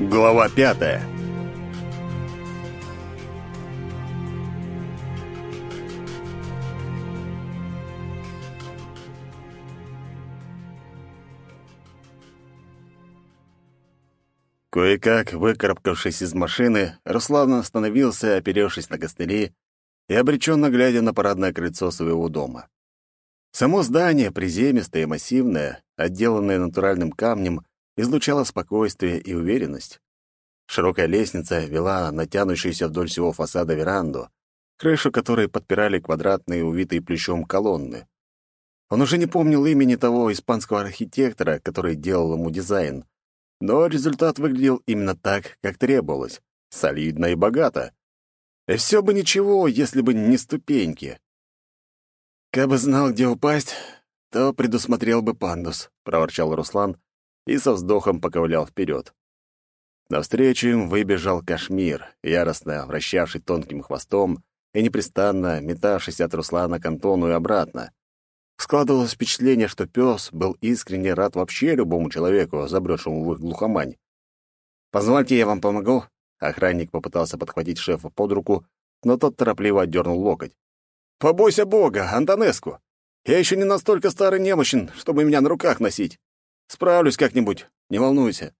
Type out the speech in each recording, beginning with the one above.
Глава пятая. Кое-как, выкарабкавшись из машины, Руслан остановился, оперевшись на костыли и обреченно глядя на парадное крыльцо своего дома. Само здание, приземистое и массивное, отделанное натуральным камнем, излучало спокойствие и уверенность. Широкая лестница вела на тянущуюся вдоль всего фасада веранду, крышу которой подпирали квадратные, увитые плечом колонны. Он уже не помнил имени того испанского архитектора, который делал ему дизайн, но результат выглядел именно так, как требовалось — солидно и богато. И все бы ничего, если бы не ступеньки. «Кабы знал, где упасть, то предусмотрел бы пандус», — проворчал Руслан и со вздохом поковылял вперед. Навстречу им выбежал Кашмир, яростно вращавший тонким хвостом и непрестанно метавшийся от Руслана к Антону и обратно. Складывалось впечатление, что пес был искренне рад вообще любому человеку, забрёшему в их глухомань. «Позвольте, я вам помогу?» Охранник попытался подхватить шефа под руку, но тот торопливо отдернул локоть. «Побойся Бога, Антонеску! Я еще не настолько старый немощен, чтобы меня на руках носить. Справлюсь как-нибудь, не волнуйся».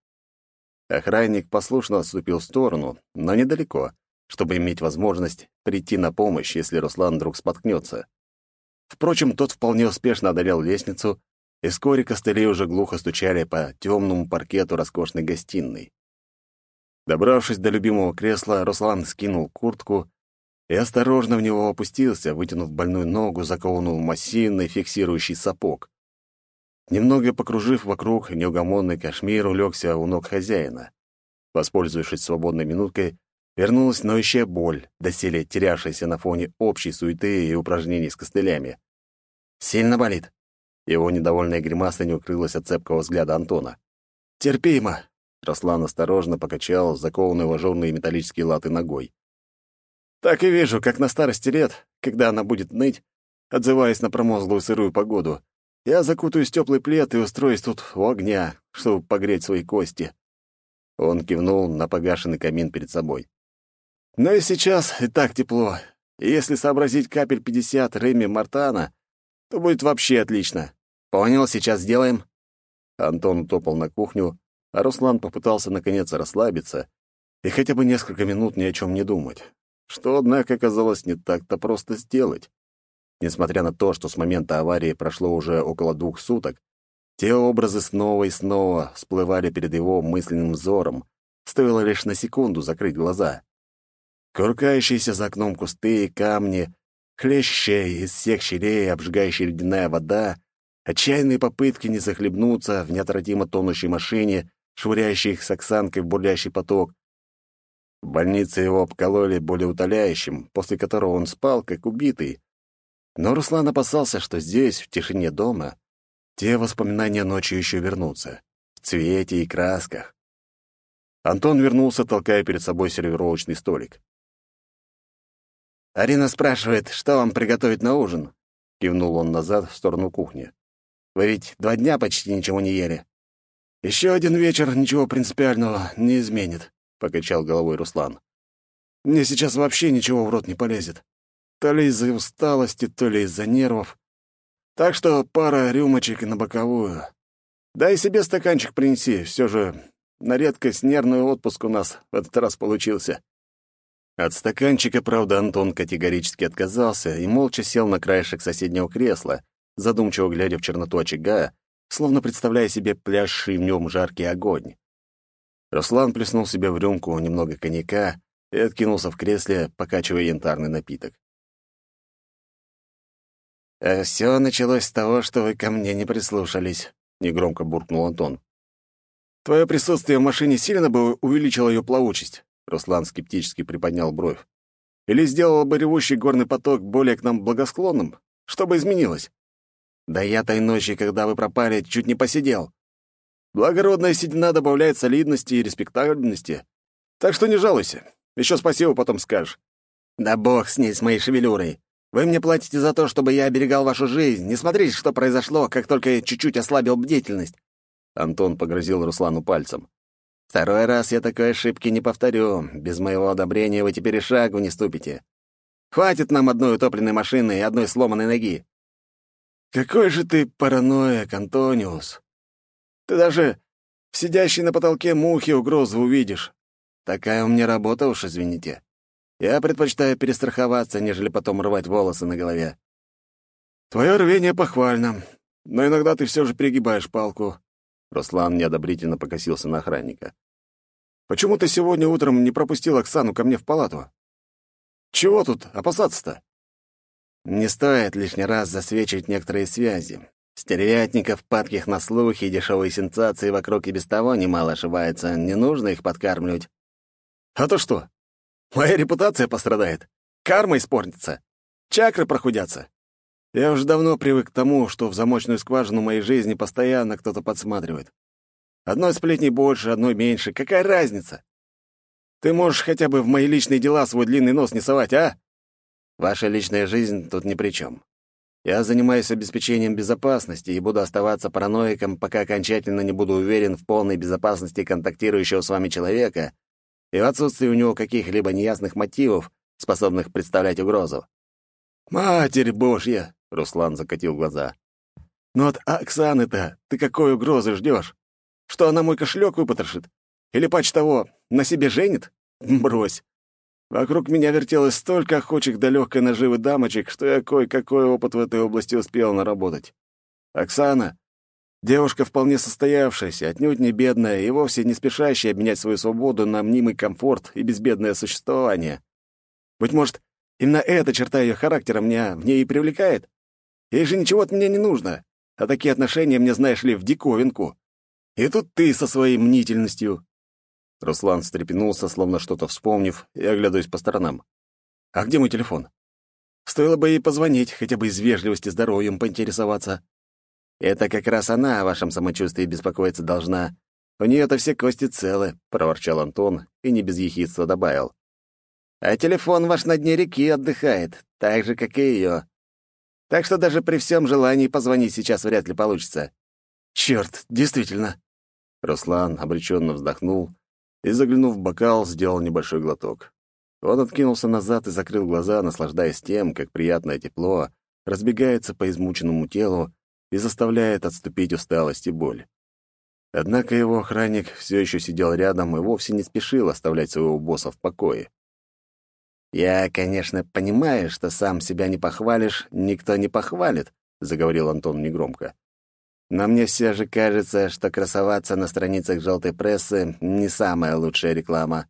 Охранник послушно отступил в сторону, но недалеко, чтобы иметь возможность прийти на помощь, если Руслан вдруг споткнется. Впрочем, тот вполне успешно одолел лестницу, и вскоре костыли уже глухо стучали по темному паркету роскошной гостиной. Добравшись до любимого кресла, Руслан скинул куртку и осторожно в него опустился, вытянув больную ногу, закованную в массивный фиксирующий сапог. Немного покружив вокруг, неугомонный кашмир улегся у ног хозяина. Воспользовавшись свободной минуткой, вернулась ноющая боль, доселе терявшаяся на фоне общей суеты и упражнений с костылями. «Сильно болит?» Его недовольная гримаса не укрылась от цепкого взгляда Антона. «Терпимо!» Руслан осторожно покачал закованный в ажурные металлические латы ногой. Так и вижу, как на старости лет, когда она будет ныть, отзываясь на промозглую сырую погоду, я закутаюсь в теплый плед и устроюсь тут у огня, чтобы погреть свои кости. Он кивнул на погашенный камин перед собой. Но и сейчас и так тепло. И если сообразить капель 50 Реми Мартана, то будет вообще отлично. Понял, сейчас сделаем. Антон утопал на кухню, а Руслан попытался наконец расслабиться и хотя бы несколько минут ни о чем не думать что, однако, оказалось не так-то просто сделать. Несмотря на то, что с момента аварии прошло уже около двух суток, те образы снова и снова всплывали перед его мысленным взором, стоило лишь на секунду закрыть глаза. Куркающиеся за окном кусты и камни, хлещущая из всех щелей обжигающая ледяная вода, отчаянные попытки не захлебнуться в неотвратимо тонущей машине, швыряющей их с оксанкой в бурлящий поток, в больнице его обкололи болеутоляющим, после которого он спал, как убитый. Но Руслан опасался, что здесь, в тишине дома, те воспоминания ночью еще вернутся. В цвете и красках. Антон вернулся, толкая перед собой сервировочный столик. «Арина спрашивает, что вам приготовить на ужин?» Кивнул он назад в сторону кухни. «Вы ведь два дня почти ничего не ели. Еще один вечер ничего принципиального не изменит. — покачал головой Руслан. «Мне сейчас вообще ничего в рот не полезет. То ли из-за усталости, то ли из-за нервов. Так что пара рюмочек на боковую. Да и себе стаканчик принеси, все же на редкость нервный отпуск у нас в этот раз получился». От стаканчика, правда, Антон категорически отказался и молча сел на краешек соседнего кресла, задумчиво глядя в черноту очага, словно представляя себе пляжший в нем жаркий огонь. Руслан плеснул себе в рюмку немного коньяка и откинулся в кресле, покачивая янтарный напиток. «А все началось с того, что вы ко мне не прислушались», — негромко буркнул Антон. «Твое присутствие в машине сильно бы увеличило ее плавучесть», — Руслан скептически приподнял бровь. «Или сделало бы ревущий горный поток более к нам благосклонным? Что бы изменилось?» «Да я той ночи, когда вы пропали, чуть не посидел. Благородная седина добавляет солидности и респектабельности. Так что не жалуйся. Еще спасибо потом скажешь. Да бог с ней, с моей шевелюрой. Вы мне платите за то, чтобы я оберегал вашу жизнь. Не смотрите, что произошло, как только я чуть-чуть ослабил бдительность. Антон погрозил Руслану пальцем. Второй раз я такой ошибки не повторю. Без моего одобрения вы теперь и шагу не ступите. Хватит нам одной утопленной машины и одной сломанной ноги. Какой же ты параноик, Антониус. Ты даже сидящей на потолке мухи угрозу увидишь. Такая у меня работа уж, извините. Я предпочитаю перестраховаться, нежели потом рвать волосы на голове. Твое рвение похвально, но иногда ты все же перегибаешь палку. Руслан неодобрительно покосился на охранника. «Почему ты сегодня утром не пропустил Оксану ко мне в палату? Чего тут опасаться-то?» «Не стоит лишний раз засвечивать некоторые связи. Стервятников, падких на слухи и дешевые сенсации вокруг и без того немало ошибается. Не нужно их подкармливать». «А то что? Моя репутация пострадает. Карма испортится. Чакры прохудятся. Я уже давно привык к тому, что в замочную скважину моей жизни постоянно кто-то подсматривает. Одной сплетни больше, одной меньше. Какая разница? Ты можешь хотя бы в мои личные дела свой длинный нос не совать, а? Ваша личная жизнь тут ни при чем. Я занимаюсь обеспечением безопасности и буду оставаться параноиком, пока окончательно не буду уверен в полной безопасности контактирующего с вами человека и в отсутствии у него каких-либо неясных мотивов, способных представлять угрозу. «Матерь Божья!» — Руслан закатил глаза. «Ну от Оксаны-то ты какой угрозы ждешь? Что она мой кошелек выпотрошит? Или, пач того, на себе женит? Брось. Вокруг меня вертелось столько охочих до легкой наживы дамочек, что я кое-какой опыт в этой области успел наработать. Оксана — девушка вполне состоявшаяся, отнюдь не бедная и вовсе не спешащая обменять свою свободу на мнимый комфорт и безбедное существование. Быть может, именно эта черта ее характера меня в ней и привлекает? Ей же ничего от меня не нужно, а такие отношения мне, знаешь ли, в диковинку. И тут ты со своей мнительностью». Руслан встрепенулся, словно что-то вспомнив, и оглядываясь по сторонам. «А где мой телефон? Стоило бы ей позвонить, хотя бы из вежливости здоровьем поинтересоваться. Это как раз она о вашем самочувствии беспокоиться должна. У нее-то все кости целы», — проворчал Антон и не без ехидства добавил. «А телефон ваш на дне реки отдыхает, так же, как и ее. Так что даже при всем желании позвонить сейчас вряд ли получится. Черт, действительно. Руслан обреченно вздохнул и, заглянув в бокал, сделал небольшой глоток. Он откинулся назад и закрыл глаза, наслаждаясь тем, как приятное тепло разбегается по измученному телу и заставляет отступить усталость и боль. Однако его охранник все еще сидел рядом и вовсе не спешил оставлять своего босса в покое. «Я, конечно, понимаю, что сам себя не похвалишь, никто не похвалит», — заговорил Антон негромко. «Но мне все же кажется, что красоваться на страницах желтой прессы — не самая лучшая реклама».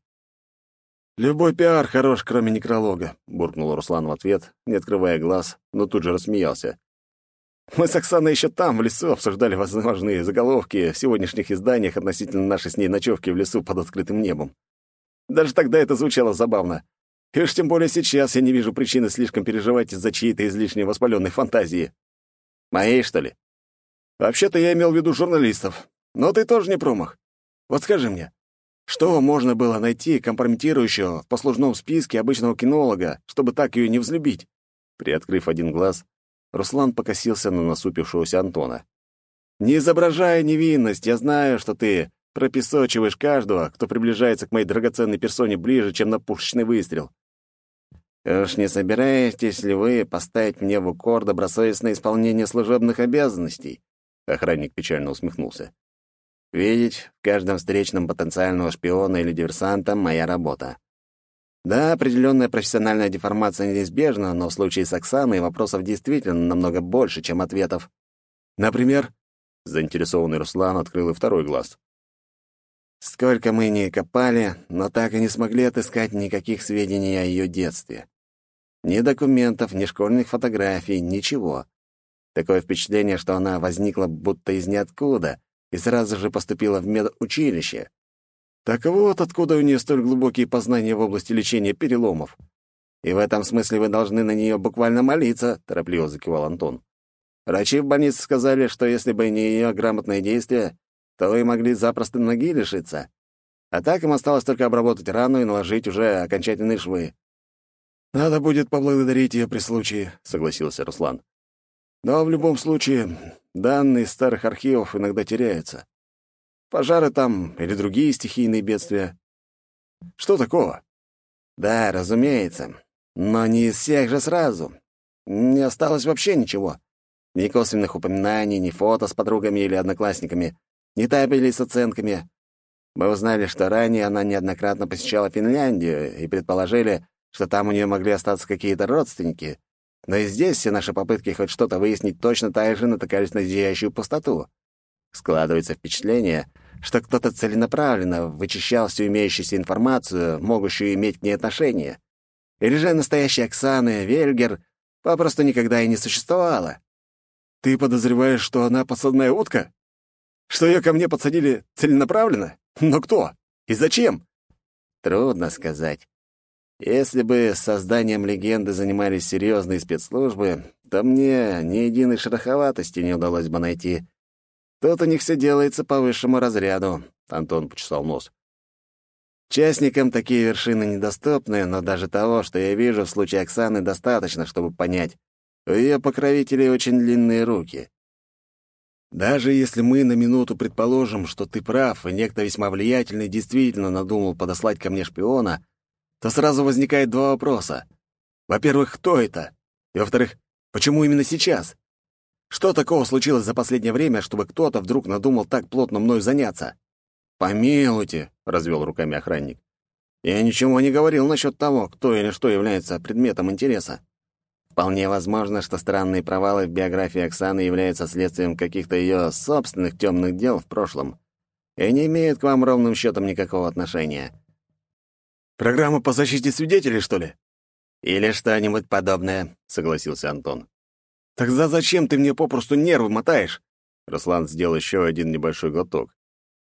«Любой пиар хорош, кроме некролога», — буркнул Руслан в ответ, не открывая глаз, но тут же рассмеялся. «Мы с Оксаной еще там, в лесу, обсуждали возможные заголовки в сегодняшних изданиях относительно нашей с ней ночевки в лесу под открытым небом. Даже тогда это звучало забавно. И уж тем более сейчас я не вижу причины слишком переживать из-за чьей-то излишне воспаленной фантазии. Моей, что ли? Вообще-то я имел в виду журналистов. Но ты тоже не промах. Вот скажи мне, что можно было найти компрометирующего в послужном списке обычного кинолога, чтобы так ее не взлюбить? Приоткрыв один глаз, Руслан покосился на насупившегося Антона. «Не изображая невинность, я знаю, что ты пропесочиваешь каждого, кто приближается к моей драгоценной персоне ближе, чем на пушечный выстрел. Уж не собираетесь ли вы поставить мне в укор добросовестное исполнение служебных обязанностей? Охранник печально усмехнулся. Видеть в каждом встречном потенциального шпиона или диверсанта — моя работа. Да, определенная профессиональная деформация неизбежна, но в случае с Оксаной вопросов действительно намного больше, чем ответов. Например, заинтересованный Руслан открыл и второй глаз. Сколько мы не копали, но так и не смогли отыскать никаких сведений о ее детстве. Ни документов, ни школьных фотографий, ничего. Такое впечатление, что она возникла будто из ниоткуда и сразу же поступила в медучилище. Так вот, откуда у нее столь глубокие познания в области лечения переломов. И в этом смысле вы должны на нее буквально молиться, торопливо закивал Антон. Врачи в больнице сказали, что если бы не ее грамотное действие, то вы могли запросто ноги лишиться. А так им осталось только обработать рану и наложить уже окончательные швы. «Надо будет поблагодарить ее при случае», — согласился Руслан. «Но в любом случае, данные старых архивов иногда теряются. Пожары там или другие стихийные бедствия. Что такого? Да, разумеется. Но не из всех же сразу. Не осталось вообще ничего. Ни косвенных упоминаний, ни фото с подругами или одноклассниками, ни табелей с оценками. Мы узнали, что ранее она неоднократно посещала Финляндию и предположили, что там у нее могли остаться какие-то родственники. Но и здесь все наши попытки хоть что-то выяснить точно так же натыкались на зияющую пустоту. Складывается впечатление, что кто-то целенаправленно вычищал всю имеющуюся информацию, могущую иметь к ней отношение. Или же настоящая Оксана Вельгер попросту никогда и не существовала. Ты подозреваешь, что она подсадная утка? Что ее ко мне подсадили целенаправленно? Но кто? И зачем? Трудно сказать. Если бы созданием легенды занимались серьезные спецслужбы, то мне ни единой шероховатости не удалось бы найти. Тут у них все делается по высшему разряду, — Антон почесал нос. Частникам такие вершины недоступны, но даже того, что я вижу в случае Оксаны, достаточно, чтобы понять. У ее покровителей очень длинные руки. Даже если мы на минуту предположим, что ты прав, и некто весьма влиятельный действительно надумал подослать ко мне шпиона, то сразу возникает два вопроса. Во-первых, кто это? И во-вторых, почему именно сейчас? Что такого случилось за последнее время, чтобы кто-то вдруг надумал так плотно мною заняться? «Помилуйте», — развел руками охранник. «Я ничего не говорил насчет того, кто или что является предметом интереса. Вполне возможно, что странные провалы в биографии Оксаны являются следствием каких-то ее собственных темных дел в прошлом и не имеют к вам ровным счетом никакого отношения. Программа по защите свидетелей, что ли? Или что-нибудь подобное, согласился Антон. Тогда зачем ты мне попросту нервы мотаешь? Руслан сделал еще один небольшой глоток.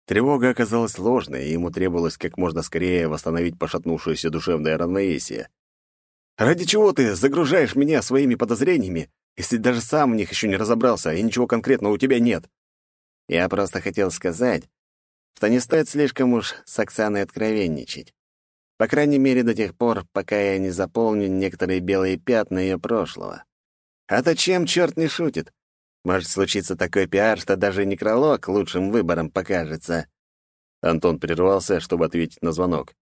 Тревога оказалась ложной, и ему требовалось как можно скорее восстановить пошатнувшееся душевное равновесие. «Ради чего ты загружаешь меня своими подозрениями, если даже сам в них еще не разобрался, и ничего конкретного у тебя нет?» Я просто хотел сказать, что не стоит слишком уж с Оксаной откровенничать. По крайней мере, до тех пор, пока я не заполню некоторые белые пятна ее прошлого. А то чем черт не шутит? Может случиться такой пиар, что даже некролог лучшим выбором покажется. Антон прервался, чтобы ответить на звонок.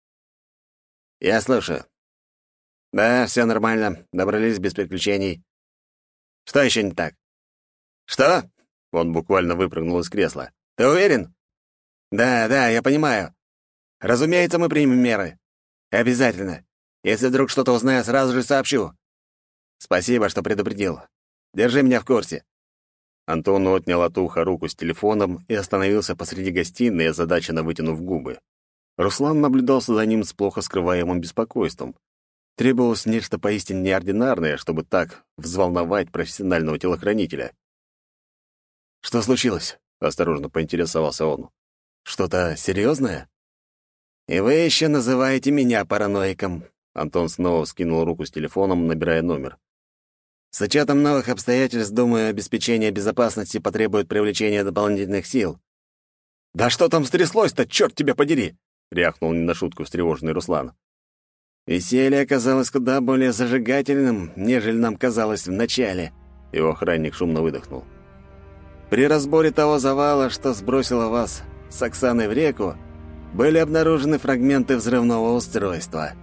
«Я слушаю». «Да, все нормально. Добрались без приключений». «Что еще не так?» «Что?» Он буквально выпрыгнул из кресла. «Ты уверен?» «Да, да, я понимаю. Разумеется, мы примем меры. Обязательно. Если вдруг что-то узнаю, сразу же сообщу. Спасибо, что предупредил. Держи меня в курсе. Антон отнял от уха руку с телефоном и остановился посреди гостиной, озадаченно вытянув губы. Руслан наблюдался за ним с плохо скрываемым беспокойством. Требовалось нечто поистине неординарное, чтобы так взволновать профессионального телохранителя. «Что случилось?» — осторожно поинтересовался он. «Что-то серьезное?» «И вы еще называете меня параноиком?» Антон снова скинул руку с телефоном, набирая номер. С учетом новых обстоятельств, думаю, обеспечение безопасности потребует привлечения дополнительных сил. «Да что там стряслось-то, черт тебя подери!» — рявкнул не на шутку встревоженный Руслан. Веселье оказалось куда более зажигательным, нежели нам казалось вначале. Его охранник шумно выдохнул. При разборе того завала, что сбросило вас с Оксаной в реку, были обнаружены фрагменты взрывного устройства —